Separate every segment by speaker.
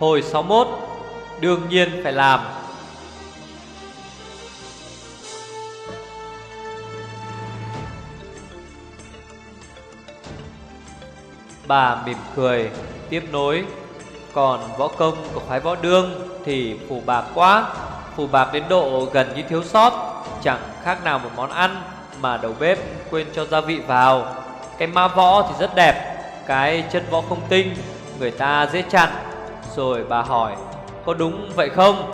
Speaker 1: Hồi 61 Đương nhiên phải làm. Bà mỉm cười, Tiếp nối. Còn võ công của phái võ đương Thì phù bạc quá. Phù bạc đến độ gần như thiếu sót. Chẳng khác nào một món ăn Mà đầu bếp quên cho gia vị vào. Cái ma võ thì rất đẹp. Cái chân võ không tinh, Người ta dễ chặn. Rồi bà hỏi Có đúng vậy không?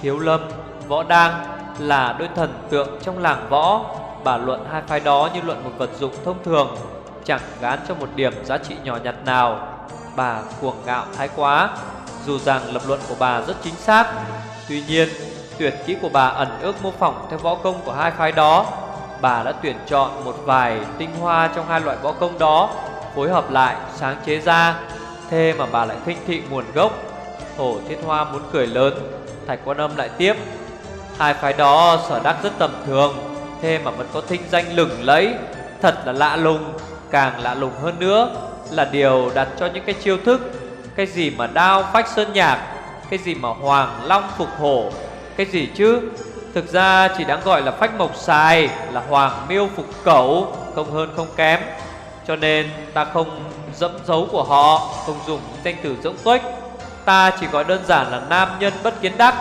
Speaker 1: Thiếu lâm, võ đang Là đôi thần tượng trong làng võ. Bà luận hai phái đó như luận một vật dụng thông thường Chẳng gán cho một điểm giá trị nhỏ nhặt nào. Bà cuồng ngạo thái quá Dù rằng lập luận của bà rất chính xác. Tuy nhiên tuyệt kỹ của bà ẩn ước mô phỏng theo võ công của hai phái đó. Bà đã tuyển chọn một vài tinh hoa trong hai loại võ công đó Phối hợp lại sáng chế ra. Thế mà bà lại khinh thị nguồn gốc. Hổ Thiết Hoa muốn cười lớn, Thạch Quan Âm lại tiếp. Hai phái đó sở đắc rất tầm thường, Thế mà vẫn có thinh danh lừng lẫy. Thật là lạ lùng, Càng lạ lùng hơn nữa Là điều đặt cho những cái chiêu thức, Cái gì mà đao phách sơn nhạc, Cái gì mà hoàng long phục hổ, Cái gì chứ? Thực ra chỉ đáng gọi là phách mộc xài, Là hoàng miêu phục cẩu, Không hơn không kém. Cho nên ta không dẫm dấu của họ, Không dùng danh từ rỗng tuếch. Ta chỉ gọi đơn giản là nam nhân bất kiến đắc,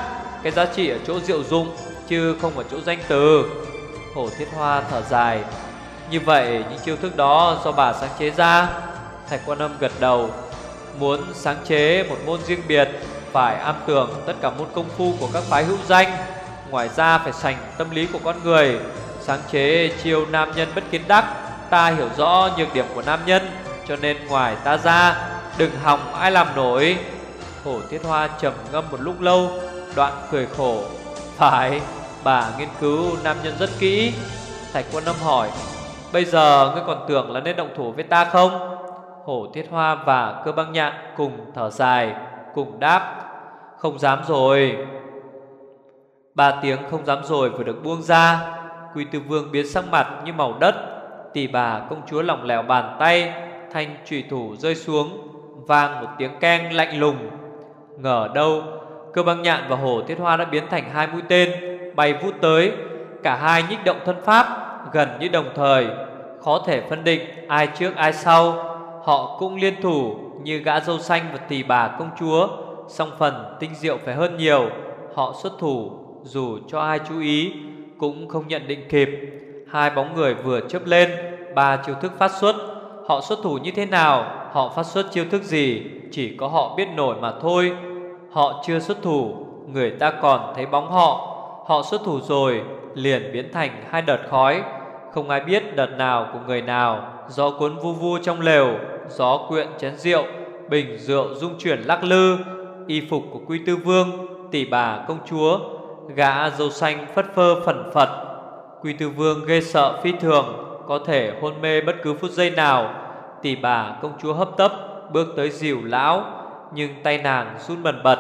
Speaker 1: Cái giá trị ở chỗ diệu dụng, Chứ không ở chỗ danh từ. Hổ thiết hoa thở dài. Như vậy, những chiêu thức đó do bà sáng chế ra. Thạch quan âm gật đầu. Muốn sáng chế một môn riêng biệt, Phải am tường tất cả môn công phu của các phái hữu danh. Ngoài ra phải sành tâm lý của con người. Sáng chế chiêu nam nhân bất kiến đắc, Ta hiểu rõ nhược điểm của nam nhân. Cho nên ngoài ta ra, Đừng hòng ai làm nổi. Hổ Tiết Hoa trầm ngâm một lúc lâu, Đoạn cười khổ. Phải, bà nghiên cứu nam nhân rất kỹ. Thạch quân âm hỏi, Bây giờ ngươi còn tưởng là nên động thủ với ta không? Hổ Tiết Hoa và cơ băng nhạn Cùng thở dài, Cùng đáp, Không dám rồi. Ba tiếng không dám rồi vừa được buông ra, Quy Tư Vương biến sắc mặt như màu đất Tỷ bà công chúa lỏng lẻo bàn tay Thanh trùy thủ rơi xuống, Vang một tiếng keng lạnh lùng. Ngờ đâu Cơ băng nhạn và hổ thiết hoa đã biến thành hai mũi tên, Bay vút tới. Cả hai nhích động thân pháp, Gần như đồng thời. Khó thể phân định ai trước, ai sau. Họ cũng liên thủ Như gã dâu xanh và tỷ bà công chúa, Song phần tinh diệu phải hơn nhiều. Họ xuất thủ, Dù cho ai chú ý, Cũng không nhận định kịp. Hai bóng người vừa chớp lên, Ba chiêu thức phát xuất. Họ xuất thủ như thế nào, Họ phát xuất chiêu thức gì, Chỉ có họ biết nổi mà thôi. Họ chưa xuất thủ, Người ta còn thấy bóng họ. Họ xuất thủ rồi, Liền biến thành hai đợt khói. Không ai biết đợt nào của người nào Gió cuốn vu vu trong lều, Gió quyện chén rượu, Bình rượu rung chuyển lắc lư. Y phục của Quy Tư Vương, Tỷ bà công chúa, Gã dâu xanh phất phơ phần phật. Quy Tư Vương ghê sợ phi thường có thể hôn mê bất cứ phút giây nào. Tỷ bà công chúa hấp tấp, Bước tới dìu lão, Nhưng tay nàng run bần bật.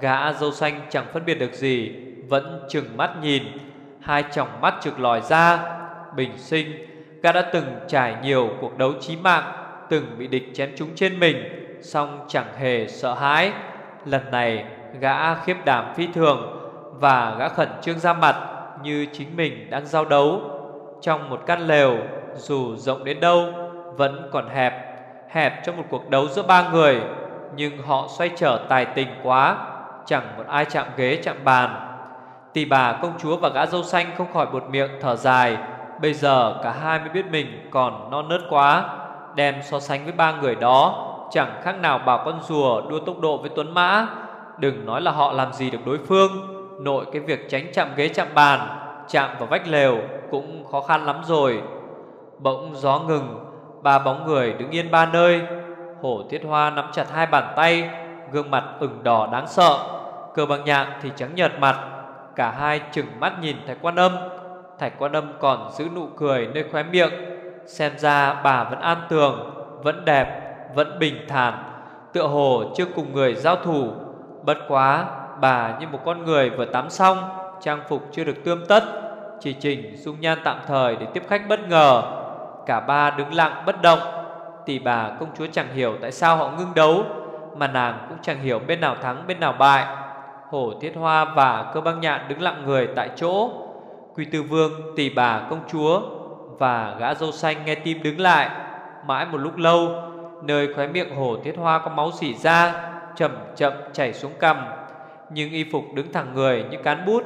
Speaker 1: Gã dâu xanh chẳng phân biệt được gì, Vẫn chừng mắt nhìn. Hai tròng mắt trực lòi ra, Bình sinh, Gã đã từng trải nhiều cuộc đấu chí mạng, Từng bị địch chém trúng trên mình, song chẳng hề sợ hãi. Lần này, gã khiếp đảm phi thường, Và gã khẩn trương ra mặt Như chính mình đang giao đấu. Trong một căn lều, Dù rộng đến đâu, Vẫn còn hẹp Hẹp cho một cuộc đấu giữa ba người, Nhưng họ xoay trở tài tình quá, Chẳng một ai chạm ghế, chạm bàn. Tỷ bà, công chúa và gã dâu xanh không khỏi bột miệng thở dài, Bây giờ cả hai mới biết mình còn non nớt quá, Đem so sánh với ba người đó, Chẳng khác nào bảo con rùa đua tốc độ với tuấn mã, Đừng nói là họ làm gì được đối phương, Nội cái việc tránh chạm ghế, chạm bàn. Chạm vào vách lều cũng khó khăn lắm rồi. Bỗng gió ngừng, Ba bóng người đứng yên ba nơi. Hổ thiết hoa nắm chặt hai bàn tay, Gương mặt ửng đỏ đáng sợ. Cơ bằng nhạn thì trắng nhợt mặt, Cả hai chừng mắt nhìn Thạch Quan Âm. Thạch Quan Âm còn giữ nụ cười nơi khóe miệng, Xem ra bà vẫn an tường, Vẫn đẹp, Vẫn bình thản, Tựa hồ chưa cùng người giao thủ. Bất quá bà như một con người vừa tắm xong Trang phục chưa được tươm tất Chỉ chỉnh dung nhan tạm thời để tiếp khách bất ngờ. Cả ba đứng lặng bất động Tỷ bà công chúa chẳng hiểu tại sao họ ngưng đấu Mà nàng cũng chẳng hiểu bên nào thắng bên nào bại. Hổ Thiết Hoa và cơ băng nhạn đứng lặng người tại chỗ. Quỳ Tư Vương, tỷ bà công chúa Và gã dâu xanh nghe tim đứng lại. Mãi một lúc lâu Nơi khóe miệng hổ Thiết Hoa có máu xỉ ra Chậm chậm chảy xuống cằm. Nhưng y phục đứng thẳng người như cán bút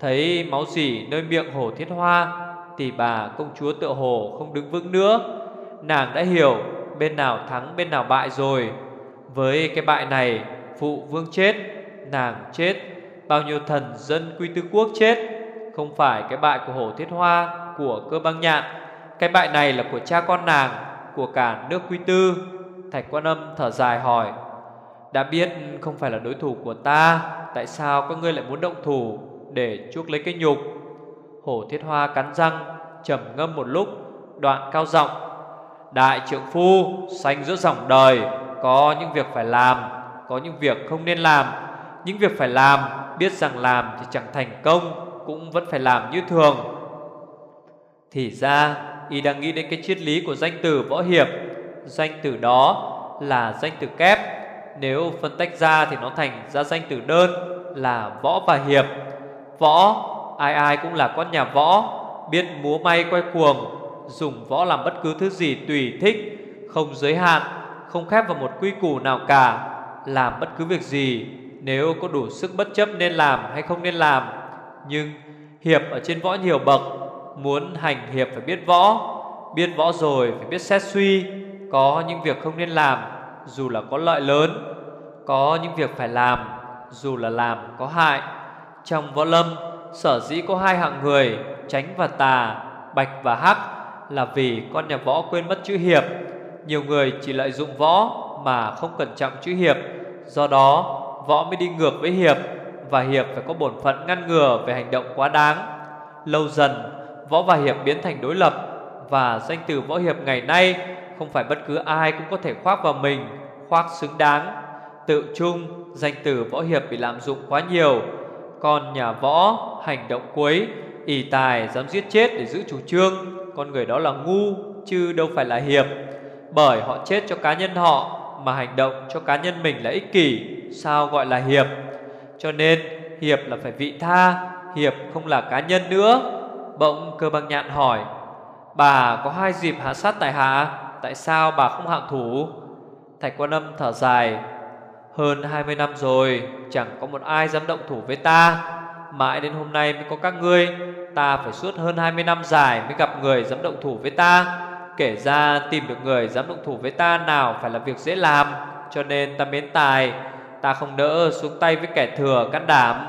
Speaker 1: Thấy máu dỉ nơi miệng hồ Thiết Hoa Tỷ bà công chúa tựa hồ không đứng vững nữa. Nàng đã hiểu bên nào thắng bên nào bại rồi. Với cái bại này, Phụ vương chết, Nàng chết, Bao nhiêu thần dân quy tư quốc chết, Không phải cái bại của hổ thiết hoa, Của cơ băng nhạn. Cái bại này là của cha con nàng, Của cả nước quy tư Thạch quan âm thở dài hỏi, Đã biết không phải là đối thủ của ta, Tại sao các ngươi lại muốn động thủ? Để chuốc lấy cái nhục. Hổ thiết hoa cắn răng, trầm ngâm một lúc, Đoạn cao giọng, Đại trưởng phu, sanh giữa dòng đời, Có những việc phải làm, Có những việc không nên làm. Những việc phải làm, Biết rằng làm thì chẳng thành công, Cũng vẫn phải làm như thường. Thì ra, Y đang nghĩ đến cái triết lý của danh từ võ hiệp. Danh từ đó là danh từ kép. Nếu phân tách ra thì nó thành ra danh từ đơn, Là võ và hiệp. Võ. Ai ai cũng là con nhà võ. Biết múa may quay cuồng, Dùng võ làm bất cứ thứ gì tùy thích, Không giới hạn, Không khép vào một quy củ nào cả. Làm bất cứ việc gì, Nếu có đủ sức bất chấp nên làm hay không nên làm. Nhưng Hiệp ở trên võ nhiều bậc, Muốn hành hiệp phải biết võ. Biết võ rồi phải biết xét suy, Có những việc không nên làm, Dù là có lợi lớn, Có những việc phải làm, Dù là làm có hại. Trong võ lâm, Sở dĩ có hai hạng người Tránh và tà, Bạch và hắc, Là vì con nhà võ quên mất chữ hiệp. Nhiều người chỉ lợi dụng võ Mà không cẩn trọng chữ hiệp. Do đó, võ mới đi ngược với hiệp Và hiệp phải có bổn phận ngăn ngừa Về hành động quá đáng. Lâu dần, võ và hiệp biến thành đối lập Và danh từ võ hiệp ngày nay Không phải bất cứ ai cũng có thể khoác vào mình, Khoác xứng đáng. Tự chung danh từ võ hiệp bị lạm dụng quá nhiều còn nhà võ, hành động cuối ỷ tài dám giết chết để giữ chủ trương, Con người đó là ngu, chứ đâu phải là hiệp. Bởi họ chết cho cá nhân họ, Mà hành động cho cá nhân mình là ích kỷ, Sao gọi là hiệp? Cho nên, hiệp là phải vị tha, Hiệp không là cá nhân nữa. Bỗng cơ băng nhạn hỏi, Bà có hai dịp hạ sát tại hạ? Tại sao bà không hạ thủ? Thạch quan âm thở dài hơn 20 năm rồi, Chẳng có một ai dám động thủ với ta. Mãi đến hôm nay mới có các ngươi, Ta phải suốt hơn 20 năm dài Mới gặp người dám động thủ với ta. Kể ra tìm được người dám động thủ với ta Nào phải là việc dễ làm, Cho nên ta mến tài. Ta không đỡ xuống tay với kẻ thừa can đảm.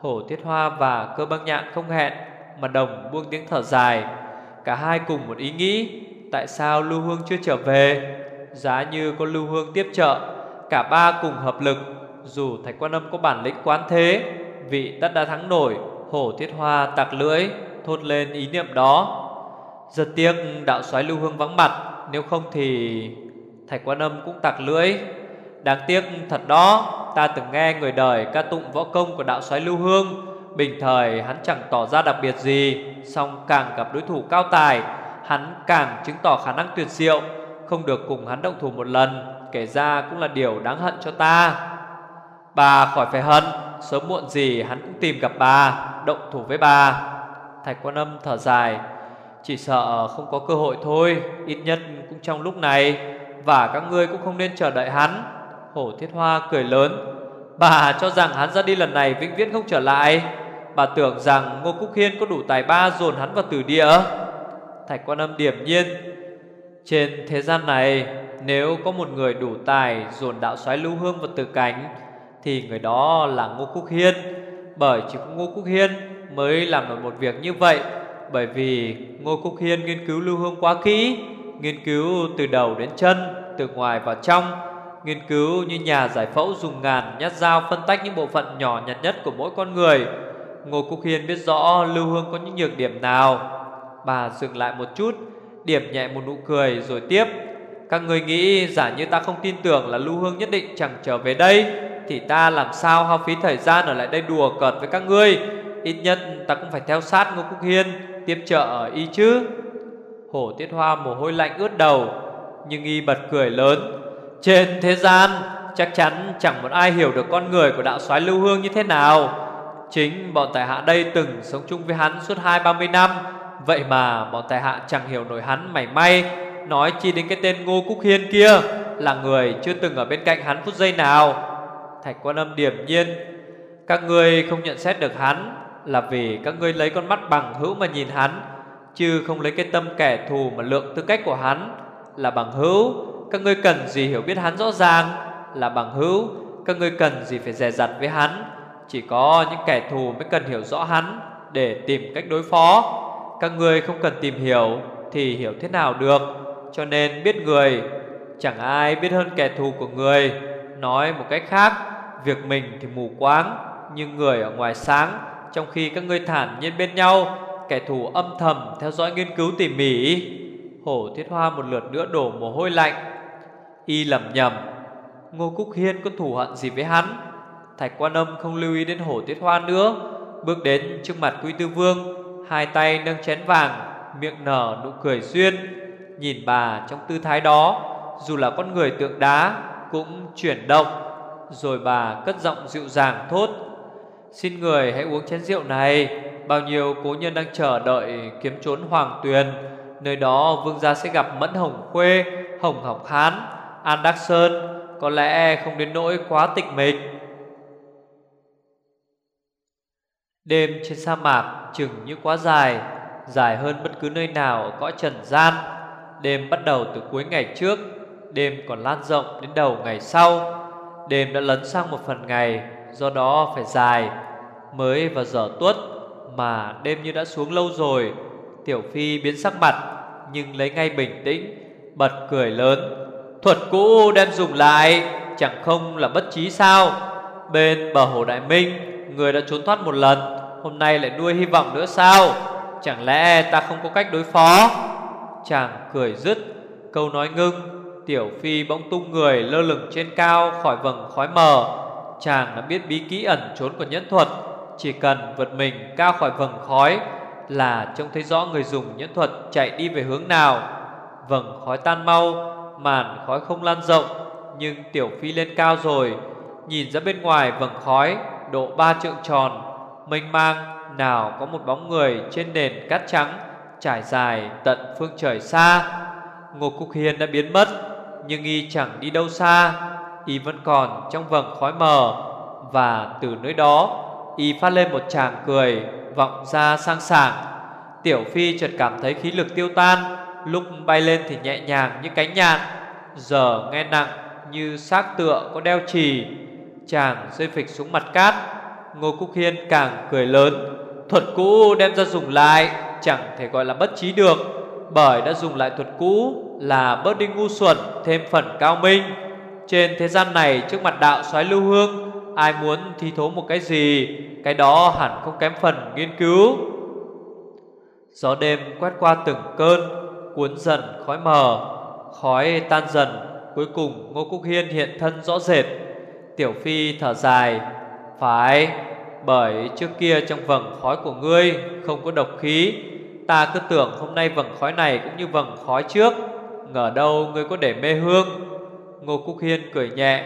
Speaker 1: Hổ Thiết Hoa và cơ băng nhạn không hẹn, Mà đồng buông tiếng thở dài. Cả hai cùng một ý nghĩ, Tại sao Lưu Hương chưa trở về? Giá như có Lưu Hương tiếp trợ Cả ba cùng hợp lực. Dù Thạch Quan Âm có bản lĩnh quán thế, Vị tất đã thắng nổi, Hổ Thiết Hoa tặc lưỡi, Thốt lên ý niệm đó. Giật tiếc đạo soái Lưu Hương vắng mặt, Nếu không thì Thạch Quan Âm cũng tặc lưỡi. Đáng tiếc thật đó, Ta từng nghe người đời ca tụng võ công của đạo soái Lưu Hương. Bình thời hắn chẳng tỏ ra đặc biệt gì, song càng gặp đối thủ cao tài, Hắn càng chứng tỏ khả năng tuyệt diệu. Không được cùng hắn động thủ một lần. Kể ra cũng là điều đáng hận cho ta. Bà khỏi phải hận, Sớm muộn gì hắn cũng tìm gặp bà, Động thủ với bà. Thạch quan âm thở dài, Chỉ sợ không có cơ hội thôi, Ít nhất cũng trong lúc này, Và các ngươi cũng không nên chờ đợi hắn. Hổ thiết hoa cười lớn, Bà cho rằng hắn ra đi lần này vĩnh viễn không trở lại. Bà tưởng rằng Ngô Cúc Hiên có đủ tài ba dồn hắn vào tử địa. Thạch quan âm điểm nhiên, Trên thế gian này nếu có một người đủ tài, dồn đạo xoáy lưu hương vào từ cánh, Thì người đó là Ngô Cúc Hiên. Bởi chỉ có Ngô Cúc Hiên mới làm được một việc như vậy. Bởi vì Ngô Cúc Hiên nghiên cứu lưu hương quá kỹ, Nghiên cứu từ đầu đến chân, Từ ngoài vào trong, Nghiên cứu như nhà giải phẫu dùng ngàn nhát dao phân tách những bộ phận nhỏ nhặt nhất của mỗi con người. Ngô Cúc Hiên biết rõ Lưu Hương có những nhược điểm nào. Bà dừng lại một chút, Điểm nhẹ một nụ cười rồi tiếp. Các người nghĩ giả như ta không tin tưởng là Lưu Hương nhất định chẳng trở về đây, Thì ta làm sao hao phí thời gian ở lại đây đùa cợt với các ngươi? Ít nhất ta cũng phải theo sát Ngô Cúc Hiên, Tiếp trợ ở y chứ. Hổ Tiết Hoa mồ hôi lạnh ướt đầu, Nhưng y bật cười lớn. Trên thế gian, Chắc chắn chẳng một ai hiểu được con người của đạo soái Lưu Hương như thế nào. Chính bọn tài hạ đây từng sống chung với hắn suốt hai ba mươi năm, Vậy mà bọn tài hạ chẳng hiểu nổi hắn mảy may. Nói chi đến cái tên Ngô Cúc Hiên kia, Là người chưa từng ở bên cạnh hắn phút giây nào. Thạch quan âm điểm nhiên, Các ngươi không nhận xét được hắn Là vì các ngươi lấy con mắt bằng hữu mà nhìn hắn, Chứ không lấy cái tâm kẻ thù mà lượng tư cách của hắn Là bằng hữu. Các ngươi cần gì hiểu biết hắn rõ ràng Là bằng hữu? Các ngươi cần gì phải dè dặt với hắn? Chỉ có những kẻ thù mới cần hiểu rõ hắn Để tìm cách đối phó. Các ngươi không cần tìm hiểu Thì hiểu thế nào được? Cho nên biết người. Chẳng ai biết hơn kẻ thù của người. Nói một cách khác, Việc mình thì mù quáng, Nhưng người ở ngoài sáng, Trong khi các ngươi thản nhiên bên nhau, Kẻ thù âm thầm theo dõi nghiên cứu tỉ mỉ. Hổ thiết hoa một lượt nữa đổ mồ hôi lạnh. Y lầm nhầm Ngô Cúc Hiên có thù hận gì với hắn? Thạch quan âm không lưu ý đến hổ tiết hoa nữa. Bước đến trước mặt Quy tư vương, Hai tay nâng chén vàng, Miệng nở nụ cười duyên. Nhìn bà trong tư thái đó, Dù là con người tượng đá Cũng chuyển động, Rồi bà cất giọng dịu dàng thốt, Xin người hãy uống chén rượu này, Bao nhiêu cố nhân đang chờ đợi kiếm trốn hoàng tuyền, Nơi đó vương gia sẽ gặp Mẫn Hồng Khuê, Hồng Học Hán, An Đắc Sơn, Có lẽ không đến nỗi quá tịch mịch. Đêm trên sa mạc chừng như quá dài Dài hơn bất cứ nơi nào cõi trần gian. Đêm bắt đầu từ cuối ngày trước, Đêm còn lan rộng đến đầu ngày sau. Đêm đã lấn sang một phần ngày, Do đó phải dài, Mới vào giờ tuất Mà đêm như đã xuống lâu rồi. Tiểu Phi biến sắc mặt, Nhưng lấy ngay bình tĩnh, Bật cười lớn. Thuật cũ đem dùng lại, Chẳng không là bất trí sao? Bên bờ hồ Đại Minh, Người đã trốn thoát một lần, Hôm nay lại nuôi hy vọng nữa sao? Chẳng lẽ ta không có cách đối phó? Chàng cười dứt, Câu nói ngưng, Tiểu Phi bỗng tung người lơ lửng trên cao Khỏi vầng khói mờ. Chàng đã biết bí kỹ ẩn trốn của nhẫn thuật, Chỉ cần vượt mình cao khỏi vầng khói Là trông thấy rõ người dùng nhẫn thuật Chạy đi về hướng nào. Vầng khói tan mau, Màn khói không lan rộng, Nhưng Tiểu Phi lên cao rồi, Nhìn ra bên ngoài vầng khói, Độ ba trượng tròn, Mênh mang, nào có một bóng người Trên nền cát trắng. Trải dài tận phương trời xa. Ngô Cúc Hiên đã biến mất, Nhưng y chẳng đi đâu xa. Y vẫn còn trong vầng khói mờ, Và từ nơi đó, Y phát lên một tràng cười Vọng ra sang sảng. Tiểu Phi chợt cảm thấy khí lực tiêu tan, Lúc bay lên thì nhẹ nhàng như cánh nhạn. Giờ nghe nặng như xác tựa có đeo chì. Chàng rơi phịch xuống mặt cát. Ngô Cúc Hiên càng cười lớn, Thuật cũ đem ra dùng lại. Chẳng thể gọi là bất trí được, Bởi đã dùng lại thuật cũ Là bớt đi ngu xuẩn, Thêm phần cao minh. Trên thế gian này, trước mặt đạo soái lưu hương, Ai muốn thi thố một cái gì, Cái đó hẳn không kém phần nghiên cứu. Gió đêm quét qua từng cơn, Cuốn dần khói mờ, Khói tan dần, Cuối cùng Ngô Cúc Hiên hiện thân rõ rệt. Tiểu Phi thở dài, Phải bởi trước kia trong vầng khói của ngươi Không có độc khí, Ta cứ tưởng hôm nay vầng khói này Cũng như vầng khói trước. Ngờ đâu ngươi có để mê hương? Ngô Cúc Hiên cười nhẹ,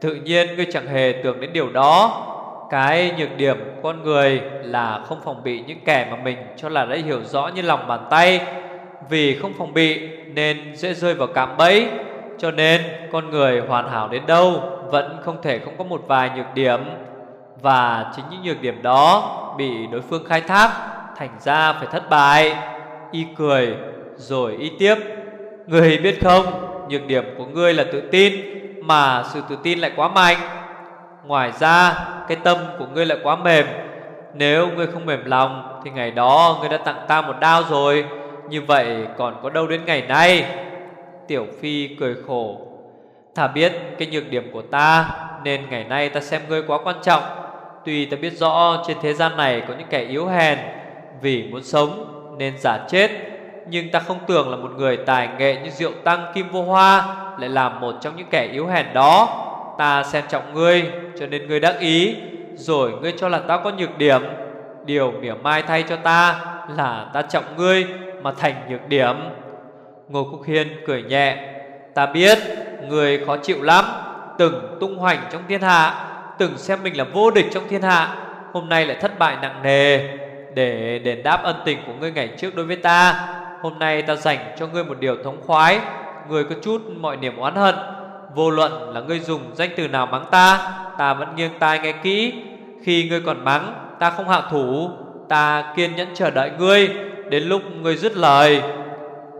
Speaker 1: Tự nhiên ngươi chẳng hề tưởng đến điều đó. Cái nhược điểm của con người Là không phòng bị những kẻ mà mình Cho là đã hiểu rõ như lòng bàn tay. Vì không phòng bị Nên dễ rơi vào cạm bẫy, Cho nên con người hoàn hảo đến đâu Vẫn không thể không có một vài nhược điểm. Và chính những nhược điểm đó Bị đối phương khai thác, Thành ra phải thất bại. Y cười, rồi y tiếp. Người biết không, Nhược điểm của ngươi là tự tin, Mà sự tự tin lại quá mạnh. Ngoài ra, Cái tâm của ngươi lại quá mềm. Nếu ngươi không mềm lòng, Thì ngày đó ngươi đã tặng ta một đao rồi. Như vậy còn có đâu đến ngày nay? Tiểu Phi cười khổ. Thà biết cái nhược điểm của ta, Nên ngày nay ta xem ngươi quá quan trọng. Tuy ta biết rõ trên thế gian này có những kẻ yếu hèn Vì muốn sống nên giả chết, Nhưng ta không tưởng là một người tài nghệ như Diệu Tăng Kim Vô Hoa Lại là một trong những kẻ yếu hèn đó. Ta xem trọng ngươi, cho nên ngươi đắc ý, Rồi ngươi cho là ta có nhược điểm. Điều mỉa mai thay cho ta là ta trọng ngươi mà thành nhược điểm. Ngô Cúc Hiên cười nhẹ, Ta biết Người khó chịu lắm, Từng tung hoành trong thiên hạ. Từng xem mình là vô địch trong thiên hạ, Hôm nay lại thất bại nặng nề. Để đền đáp ân tình của ngươi ngày trước đối với ta, Hôm nay ta dành cho ngươi một điều thống khoái. Ngươi có chút mọi niềm oán hận, Vô luận là ngươi dùng danh từ nào mắng ta Ta vẫn nghiêng tai nghe kỹ. Khi ngươi còn mắng, Ta không hạ thủ, Ta kiên nhẫn chờ đợi ngươi Đến lúc ngươi dứt lời.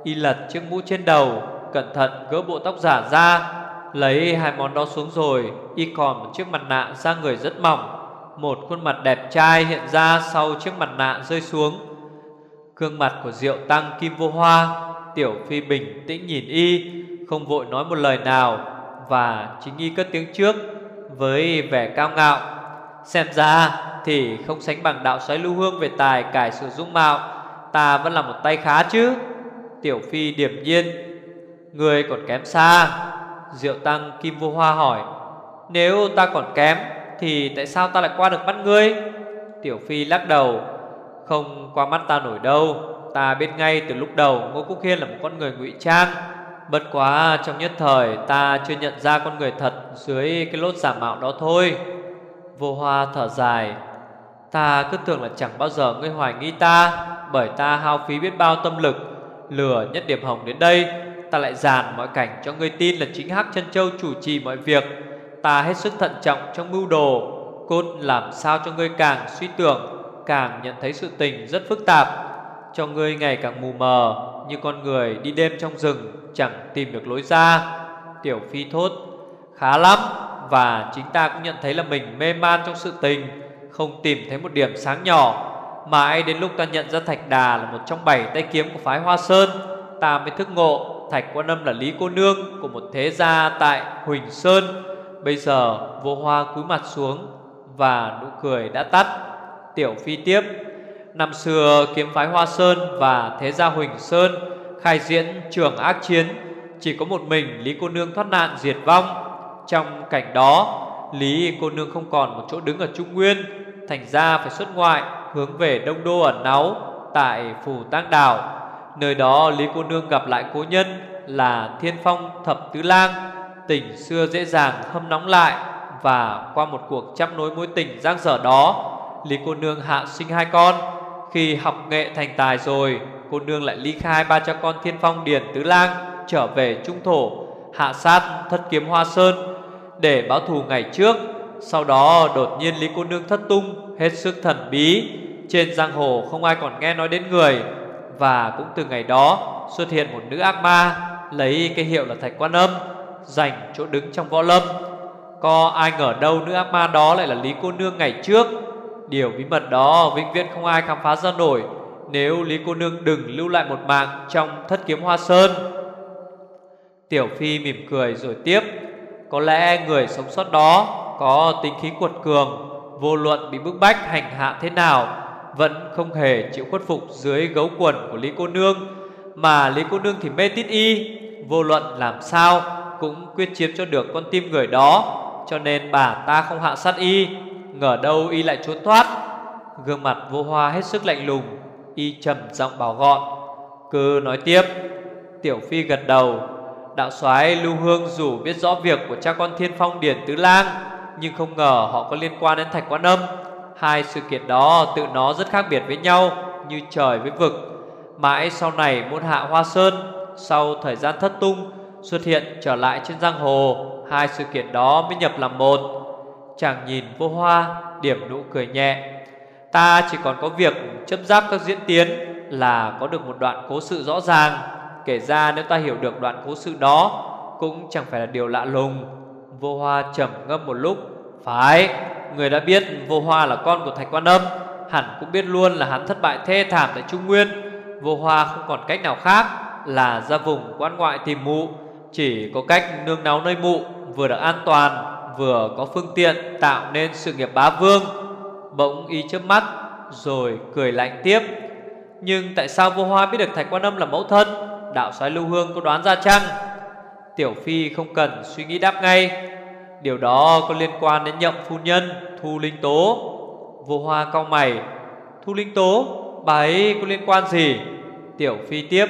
Speaker 1: Y lật chiếc mũ trên đầu, Cẩn thận gỡ bộ tóc giả ra Lấy hai món đó xuống rồi, Y còn một chiếc mặt nạ da người rất mỏng. Một khuôn mặt đẹp trai hiện ra Sau chiếc mặt nạ rơi xuống. Gương mặt của Diệu Tăng Kim Vô Hoa, Tiểu Phi bình tĩnh nhìn Y, Không vội nói một lời nào Và chính Y cất tiếng trước Với vẻ cao ngạo. Xem ra thì không sánh bằng đạo xoáy lưu hương về tài cải sử dũng mạo, Ta vẫn là một tay khá chứ. Tiểu Phi điềm nhiên, Người còn kém xa. Diệu Tăng Kim Vô Hoa hỏi, Nếu ta còn kém, Thì tại sao ta lại qua được mắt ngươi? Tiểu Phi lắc đầu, Không qua mắt ta nổi đâu. Ta biết ngay từ lúc đầu Ngô Cúc Hiên là một con người ngụy trang. Bất quá trong nhất thời, Ta chưa nhận ra con người thật Dưới cái lốt giả mạo đó thôi. Vô Hoa thở dài, Ta cứ tưởng là chẳng bao giờ ngươi hoài nghi ta, Bởi ta hao phí biết bao tâm lực, Lừa nhất điểm hồng đến đây. Ta lại dàn mọi cảnh cho ngươi tin là chính Hắc chân Châu chủ trì mọi việc. Ta hết sức thận trọng trong mưu đồ, Cốt làm sao cho ngươi càng suy tưởng, Càng nhận thấy sự tình rất phức tạp. Cho ngươi ngày càng mù mờ, Như con người đi đêm trong rừng, Chẳng tìm được lối ra. Tiểu Phi thốt, Khá lắm, Và chính ta cũng nhận thấy là mình mê man trong sự tình, Không tìm thấy một điểm sáng nhỏ. Mãi đến lúc ta nhận ra Thạch Đà là một trong bảy tay kiếm của phái Hoa Sơn, Ta mới thức ngộ Thạch Quan Âm là Lý cô nương của một thế gia tại Huỳnh Sơn. Bây giờ Vô Hoa cúi mặt xuống và nụ cười đã tắt. Tiểu Phi tiếp: Năm xưa kiếm phái Hoa Sơn và thế gia Huỳnh Sơn khai diễn trường ác chiến, chỉ có một mình Lý cô nương thoát nạn diệt vong. Trong cảnh đó, Lý cô nương không còn một chỗ đứng ở Trung Nguyên, thành ra phải xuất ngoại hướng về Đông Đô ẩn náu tại phủ tăng Đảo Nơi đó Lý cô nương gặp lại cố nhân là Thiên Phong Thập Tứ Lang. Tình xưa dễ dàng hâm nóng lại Và qua một cuộc chăm nối mối tình giang dở đó, Lý cô nương hạ sinh hai con. Khi học nghệ thành tài rồi, Cô nương lại ly khai ba cha con Thiên Phong Điền Tứ Lang Trở về Trung Thổ, Hạ sát thất kiếm Hoa Sơn Để báo thù ngày trước. Sau đó, đột nhiên Lý cô nương thất tung, Hết sức thần bí. Trên giang hồ không ai còn nghe nói đến người và cũng từ ngày đó xuất hiện một nữ ác ma Lấy cái hiệu là Thạch Quan Âm Dành chỗ đứng trong võ lâm. Có ai ngờ đâu nữ ác ma đó lại là Lý Cô Nương ngày trước? Điều bí mật đó vĩnh viễn không ai khám phá ra nổi. Nếu Lý Cô Nương đừng lưu lại một mạng trong thất kiếm hoa sơn. Tiểu Phi mỉm cười rồi tiếp, Có lẽ người sống sót đó có tính khí cuột cường, Vô luận bị bức bách hành hạ thế nào vẫn không hề chịu khuất phục dưới gấu quần của Lý cô nương, mà Lý cô nương thì mê tít y, vô luận làm sao cũng quyết chiếm cho được con tim người đó, cho nên bà ta không hạ sát y, ngờ đâu y lại trốn thoát. Gương mặt vô hoa hết sức lạnh lùng, y trầm giọng bảo gọn, cứ nói tiếp. Tiểu phi gật đầu, đạo soái Lưu Hương dù biết rõ việc của cha con Thiên Phong Điển Tứ Lang, nhưng không ngờ họ có liên quan đến Thạch Quan Âm. Hai sự kiện đó tự nó rất khác biệt với nhau Như trời với vực. Mãi sau này môn hạ Hoa Sơn, Sau thời gian thất tung, Xuất hiện trở lại trên giang hồ, Hai sự kiện đó mới nhập làm một. Chàng nhìn vô hoa, Điểm nụ cười nhẹ. Ta chỉ còn có việc chấp giáp các diễn tiến Là có được một đoạn cố sự rõ ràng. Kể ra nếu ta hiểu được đoạn cố sự đó, Cũng chẳng phải là điều lạ lùng. Vô hoa trầm ngâm một lúc, Phải Người đã biết vô hoa là con của Thạch Quan Âm, Hẳn cũng biết luôn là hắn thất bại thê thảm tại Trung Nguyên. Vô hoa không còn cách nào khác Là ra vùng quan ngoại tìm mụ. Chỉ có cách nương náu nơi mụ, Vừa được an toàn, Vừa có phương tiện tạo nên sự nghiệp bá vương. Bỗng y chớp mắt, Rồi cười lạnh tiếp. Nhưng tại sao vô hoa biết được Thạch Quan Âm là mẫu thân? Đạo soái lưu hương có đoán ra chăng? Tiểu Phi không cần suy nghĩ đáp ngay. Điều đó có liên quan đến nhậm phu nhân, Thu Linh Tố. Vô hoa cau mày. Thu Linh Tố, Bà ấy có liên quan gì? Tiểu Phi tiếp.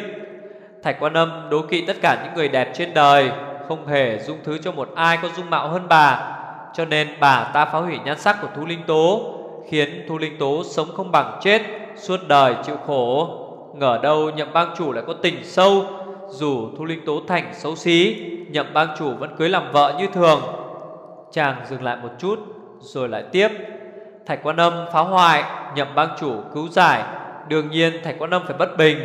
Speaker 1: Thạch Quan Âm đố kỵ tất cả những người đẹp trên đời, Không hề dung thứ cho một ai có dung mạo hơn bà. Cho nên bà ta phá hủy nhan sắc của Thu Linh Tố, Khiến Thu Linh Tố sống không bằng chết, Suốt đời chịu khổ. Ngờ đâu nhậm bang chủ lại có tình sâu. Dù Thu Linh Tố thành xấu xí, Nhậm bang chủ vẫn cưới làm vợ như thường. Chàng dừng lại một chút, Rồi lại tiếp. Thạch quan âm phá hoại, Nhậm bang chủ cứu giải. Đương nhiên Thạch quan âm phải bất bình,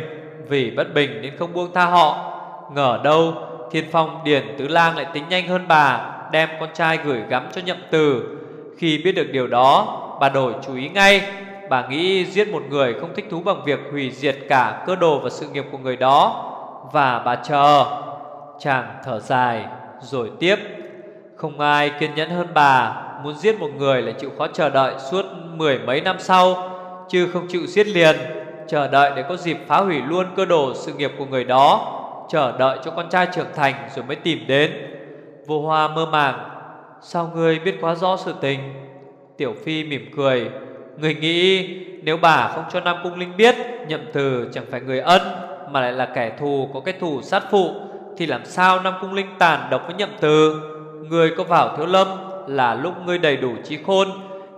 Speaker 1: Vì bất bình nên không buông tha họ. Ngờ đâu, Thiên phong Điển Tứ Lang lại tính nhanh hơn bà, Đem con trai gửi gắm cho nhậm từ Khi biết được điều đó, Bà đổi chú ý ngay. Bà nghĩ giết một người không thích thú bằng việc hủy diệt cả cơ đồ và sự nghiệp của người đó. Và bà chờ. Chàng thở dài, Rồi tiếp. Không ai kiên nhẫn hơn bà. Muốn giết một người lại chịu khó chờ đợi suốt mười mấy năm sau, Chứ không chịu giết liền. Chờ đợi để có dịp phá hủy luôn cơ đồ sự nghiệp của người đó. Chờ đợi cho con trai trưởng thành rồi mới tìm đến. Vô hoa mơ màng. Sao ngươi biết quá rõ sự tình? Tiểu Phi mỉm cười. Người nghĩ nếu bà không cho Nam Cung Linh biết, Nhậm từ chẳng phải người ân, Mà lại là kẻ thù có cái thù sát phụ, Thì làm sao Nam Cung Linh tàn độc với nhậm từ? Người có vào thiếu lâm Là lúc ngươi đầy đủ trí khôn,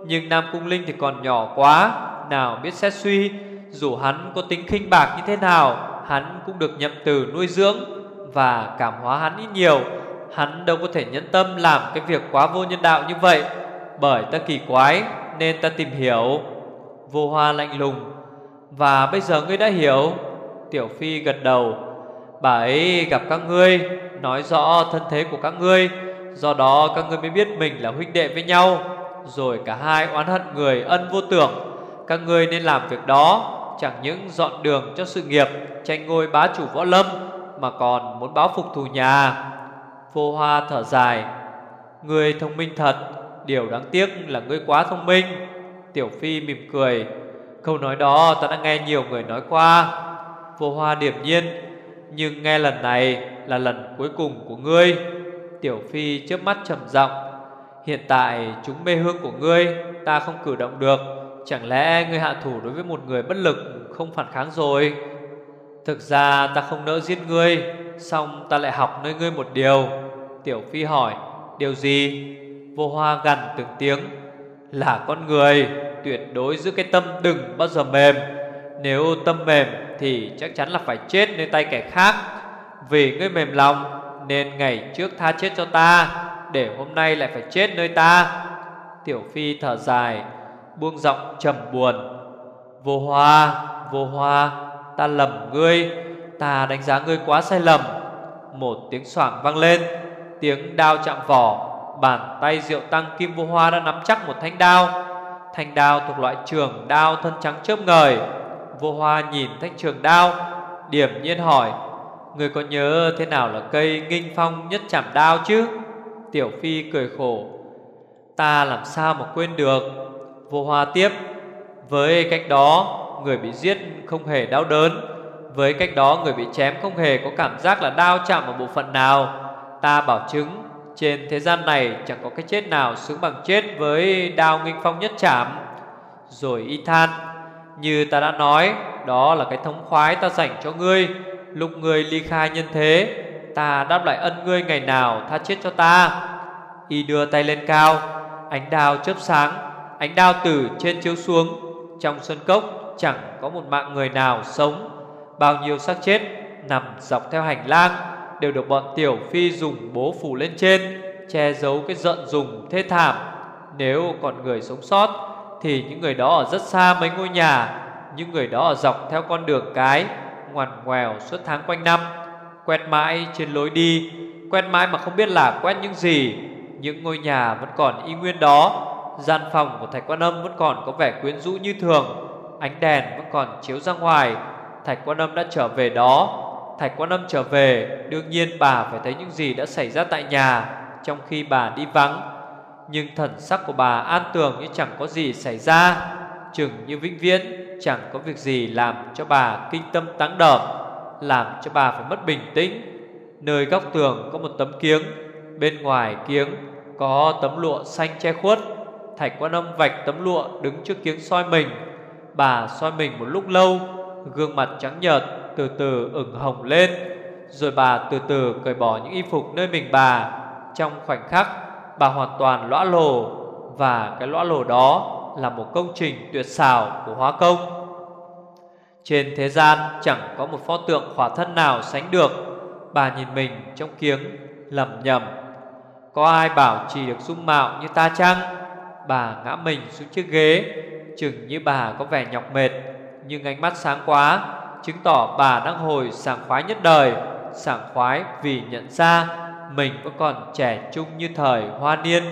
Speaker 1: Nhưng Nam Cung Linh thì còn nhỏ quá, Nào biết xét suy, Dù hắn có tính khinh bạc như thế nào, Hắn cũng được nhậm từ nuôi dưỡng Và cảm hóa hắn ít nhiều. Hắn đâu có thể nhẫn tâm làm cái việc quá vô nhân đạo như vậy, Bởi ta kỳ quái nên ta tìm hiểu. Vô hoa lạnh lùng, Và bây giờ ngươi đã hiểu? Tiểu Phi gật đầu, Bà ấy gặp các ngươi, Nói rõ thân thế của các ngươi Do đó các ngươi mới biết mình là huynh đệ với nhau. Rồi cả hai oán hận người ân vô tưởng. Các ngươi nên làm việc đó, Chẳng những dọn đường cho sự nghiệp Tranh ngôi bá chủ võ lâm, Mà còn muốn báo phục thù nhà. Vô hoa thở dài Người thông minh thật, Điều đáng tiếc là ngươi quá thông minh. Tiểu Phi mỉm cười, Câu nói đó ta đã nghe nhiều người nói qua. Vô hoa điểm nhiên, Nhưng nghe lần này là lần cuối cùng của ngươi. Tiểu Phi chớp mắt trầm giọng, Hiện tại chúng mê hương của ngươi, Ta không cử động được. Chẳng lẽ ngươi hạ thủ đối với một người bất lực Không phản kháng rồi? Thực ra ta không nỡ giết ngươi Xong ta lại học nơi ngươi một điều. Tiểu Phi hỏi, Điều gì? Vô hoa gần từng tiếng, Là con người, Tuyệt đối giữ cái tâm đừng bao giờ mềm. Nếu tâm mềm Thì chắc chắn là phải chết nơi tay kẻ khác. Vì ngươi mềm lòng nên ngày trước tha chết cho ta, Để hôm nay lại phải chết nơi ta. Tiểu Phi thở dài, Buông giọng trầm buồn. Vô hoa Vô hoa, Ta lầm ngươi, Ta đánh giá ngươi quá sai lầm. Một tiếng soảng vang lên, Tiếng đao chạm vỏ, Bàn tay Diệu Tăng Kim Vô Hoa đã nắm chắc một thanh đao. Thanh đao thuộc loại trường đao thân trắng chớp ngời. Vô Hoa nhìn thanh trường đao Điểm nhiên hỏi Người có nhớ thế nào là cây nghinh phong nhất chạm đao chứ? Tiểu Phi cười khổ. Ta làm sao mà quên được? Vô Hoa tiếp. Với cách đó, Người bị giết không hề đau đớn. Với cách đó, người bị chém không hề có cảm giác là đau chạm vào bộ phận nào. Ta bảo chứng, trên thế gian này chẳng có cái chết nào xứng bằng chết với đao nghinh phong nhất chạm Rồi y than, Như ta đã nói, Đó là cái thống khoái ta dành cho ngươi. Lúc ngươi ly khai nhân thế Ta đáp lại ân ngươi ngày nào tha chết cho ta. Y đưa tay lên cao Ánh đao chớp sáng Ánh đao từ trên chiếu xuống. Trong sân cốc chẳng có một mạng người nào sống. Bao nhiêu xác chết nằm dọc theo hành lang đều được bọn tiểu phi dùng bố phủ lên trên che giấu cái giận dùng thê thảm. Nếu còn người sống sót thì những người đó ở rất xa mấy ngôi nhà, những người đó ở dọc theo con đường cái ngoằn ngoèo suốt tháng quanh năm, quét mãi trên lối đi, quét mãi mà không biết là quét những gì. Những ngôi nhà vẫn còn y nguyên đó, gian phòng của Thạch Quan Âm vẫn còn có vẻ quyến rũ như thường, ánh đèn vẫn còn chiếu ra ngoài. Thạch Quan Âm đã trở về đó Thạch Quan Âm trở về Đương nhiên bà phải thấy những gì đã xảy ra tại nhà Trong khi bà đi vắng Nhưng thần sắc của bà an tường như chẳng có gì xảy ra Chừng như vĩnh viễn Chẳng có việc gì làm cho bà kinh tâm táng đờm Làm cho bà phải mất bình tĩnh. Nơi góc tường có một tấm kiếng, Bên ngoài kiếng có tấm lụa xanh che khuất. Thạch Quan Âm vạch tấm lụa đứng trước kiếng soi mình. Bà soi mình một lúc lâu, Gương mặt trắng nhợt từ từ ửng hồng lên. Rồi bà từ từ cởi bỏ những y phục nơi mình bà. Trong khoảnh khắc, bà hoàn toàn lõa lồ Và cái lõa lồ đó là một công trình tuyệt xảo của hóa công. Trên thế gian chẳng có một pho tượng khỏa thân nào sánh được. Bà nhìn mình trong kiếng lầm nhầm Có ai bảo chỉ được dung mạo như ta chăng? Bà ngã mình xuống chiếc ghế, Chừng như bà có vẻ nhọc mệt, Nhưng ánh mắt sáng quá, Chứng tỏ bà đang hồi sảng khoái nhất đời, Sảng khoái vì nhận ra Mình vẫn còn trẻ trung như thời hoa niên.